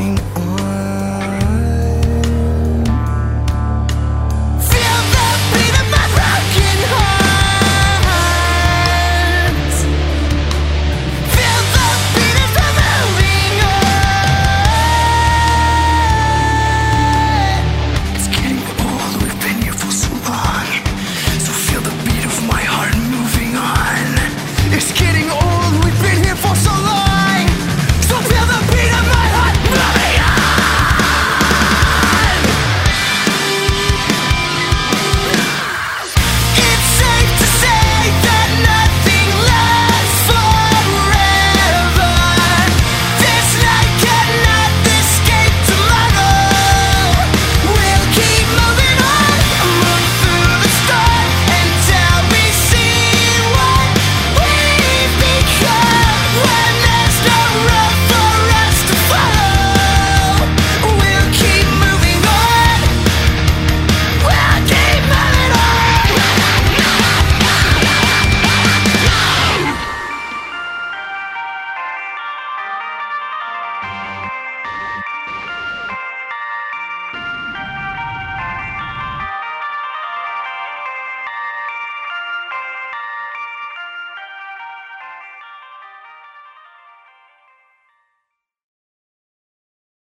feel